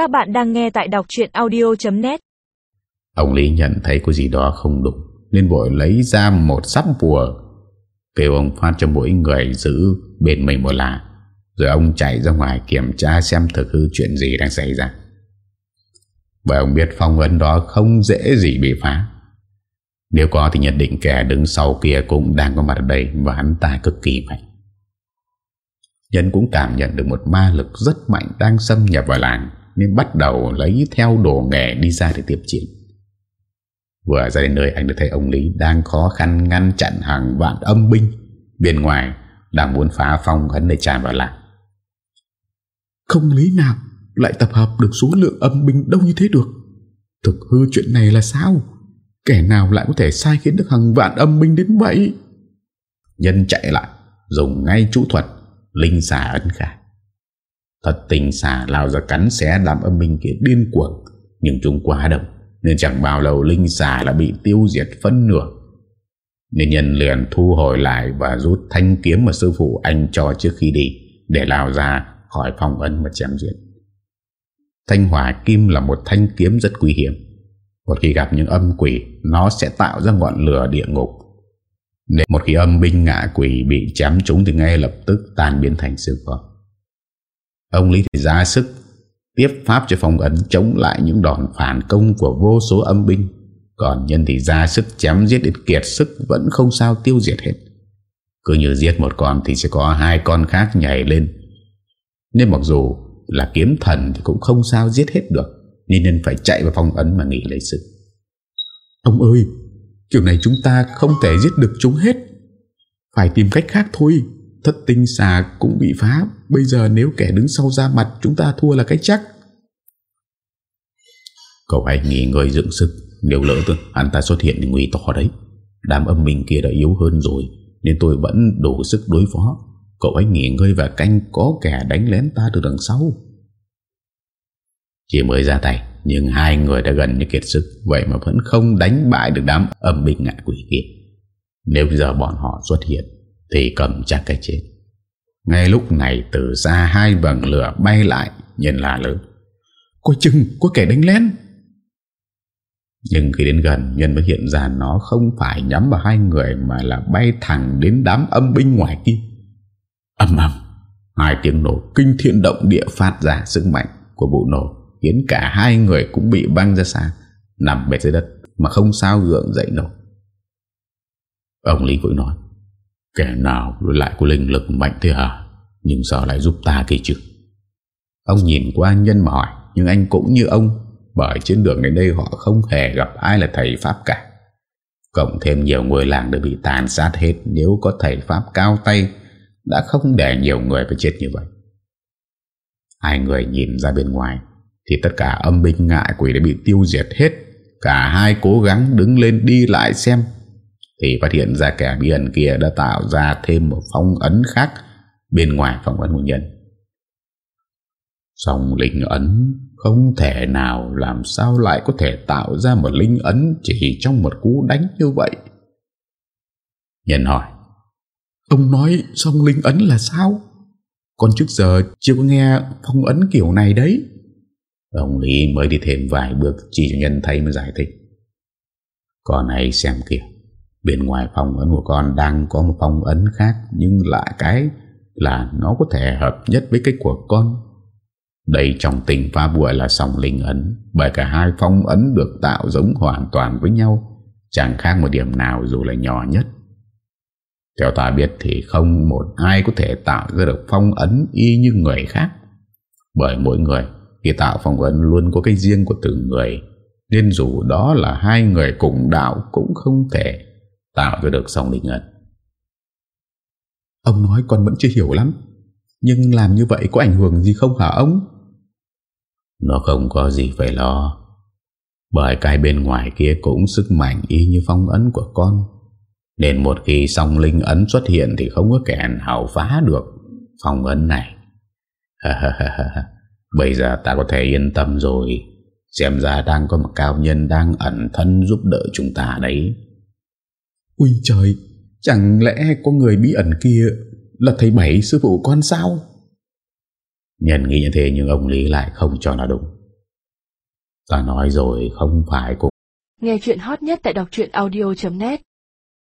Các bạn đang nghe tại đọc chuyện audio.net Ông Lý nhận thấy có gì đó không đúng, Nên vội lấy ra một sắp bùa, Kêu ông phát cho mỗi người giữ bên mình một lạ Rồi ông chạy ra ngoài kiểm tra xem thực hư chuyện gì đang xảy ra. Và ông biết phong ấn đó không dễ gì bị phá. Nếu có thì nhận định kẻ đứng sau kia cũng đang có mặt ở đây Và hắn ta cực kỳ mạnh. Nhân cũng cảm nhận được một ma lực rất mạnh đang xâm nhập vào làng. Nên bắt đầu lấy theo đồ nghề đi ra để tiếp chiến Vừa ra đến nơi, anh được thấy ông Lý đang khó khăn ngăn chặn hàng vạn âm binh. Bên ngoài, đang muốn phá phong, hắn để tràn vào lại Không lý nào, lại tập hợp được số lượng âm binh đông như thế được. Thực hư chuyện này là sao? Kẻ nào lại có thể sai khiến được hàng vạn âm binh đến vậy? Nhân chạy lại, Dùng ngay chú thuật, Linh xà ấn khải. Thật tình xả lao ra cắn xé làm âm minh kia điên cuồng, Nhưng chúng quá đông Nên chẳng bao lâu Linh xả đã bị tiêu diệt phân nửa Nên nhân liền thu hồi lại Và rút thanh kiếm mà sư phụ anh cho trước khi đi, Để lao ra khỏi phòng ấn và chém giết. Thanh hỏa kim là một thanh kiếm rất quý hiếm. Một khi gặp những âm quỷ, Nó sẽ tạo ra ngọn lửa địa ngục. Để một khi âm binh ngạ quỷ bị chém trúng thì ngay lập tức tan biến thành sư con. Ông Lý thì ra sức tiếp pháp cho phòng ấn chống lại những đòn phản công của vô số âm binh. Còn nhân thì ra sức chém giết đến kiệt sức vẫn không sao tiêu diệt hết. Cứ như giết một con thì sẽ có hai con khác nhảy lên. Nên mặc dù là kiếm thần thì cũng không sao giết hết được. Nên nên phải chạy vào phòng ấn mà nghỉ lấy sức. Ông ơi, Kiểu này chúng ta không thể giết được chúng hết Phải tìm cách khác thôi Thất tinh xà cũng bị phá. Bây giờ nếu kẻ đứng sau ra mặt, Chúng ta thua là cái chắc. Cậu hãy nghỉ ngơi dựng sức. Nếu lỡ tôi, Hắn ta xuất hiện thì nguy to đấy. Đám âm minh kia đã yếu hơn rồi, Nên tôi vẫn đủ sức đối phó. Cậu hãy nghỉ ngơi và canh Có kẻ đánh lén ta từ đằng sau. Chỉ mới ra tay, nhưng hai người đã gần như kiệt sức, Vậy mà vẫn không đánh bại được đám âm binh ngại quỷ kia. Nếu giờ bọn họ xuất hiện thì cầm chắc cái chết. Ngay lúc này từ xa hai vầng lửa bay lại, Nhìn là lớn. Có chừng, có kẻ đánh lén. Nhưng khi đến gần, Nhân mới hiện ra nó không phải nhắm vào hai người Mà là bay thẳng đến đám âm binh ngoài kia. Âm âm Hai tiếng nổ kinh thiên động địa phát ra sức mạnh của vụ nổ, Khiến cả hai người cũng bị băng ra xa, Nằm bệt dưới đất Mà không sao gượng dậy nổi. Ông Lý vội nói Kẻ nào lại có linh lực mạnh thế hả? Nhưng sao lại giúp ta kỳ chứ. Ông nhìn qua nhân mà hỏi, Nhưng anh cũng như ông, Bởi trên đường đến đây họ không hề gặp ai là thầy Pháp cả. Cộng thêm nhiều người làng đã bị tàn sát hết, Nếu có thầy Pháp cao tay, Đã không để nhiều người phải chết như vậy. Hai người nhìn ra bên ngoài, thì tất cả âm binh ngại quỷ đã bị tiêu diệt hết. Cả hai cố gắng đứng lên đi lại xem. Thì phát hiện ra kẻ bí ẩn kia đã tạo ra thêm một phong ấn khác Bên ngoài phong ấn hôn nhân Song linh ấn không thể nào làm sao lại có thể tạo ra một linh ấn chỉ trong một cú đánh như vậy. Nhân hỏi. Ông nói song linh ấn là sao? Còn trước giờ chưa có nghe phong ấn kiểu này đấy. Ông Lý mới đi thêm vài bước, Chỉ cho nhân thấy mới giải thích Con này xem kìa Bên ngoài phòng ấn của con đang có một phong ấn khác, Nhưng lại cái là nó có thể hợp nhất với cái của con. Đây trong tình phá bùa là song linh ấn, Bởi cả hai phong ấn được tạo giống hoàn toàn với nhau, Chẳng khác một điểm nào dù là nhỏ nhất. Theo ta biết thì không một ai có thể tạo ra được phong ấn y như người khác, Bởi mỗi người khi tạo phong ấn luôn có cái riêng của từng người, Nên dù đó là hai người cùng đạo Cũng không thể tạo ra được song linh ấn. Ông nói con vẫn chưa hiểu lắm Nhưng làm như vậy có ảnh hưởng gì không hả ông? Nó không có gì phải lo Bởi cái bên ngoài kia cũng sức mạnh y như phong ấn của con. Nên một khi song linh ấn xuất hiện Thì không có kẻ nào phá được phong ấn này. Bây giờ ta có thể yên tâm rồi Xem ra đang có một cao nhân Đang ẩn thân giúp đỡ chúng ta đấy Ui trời Chẳng lẽ có người bí ẩn kia Là thầy Bảy sư phụ con sao? Nhân nghĩ như thế nhưng ông Lý lại không cho là đúng. Ta nói rồi không phải cùng Nghe chuyện hot nhất tại đọc audio.net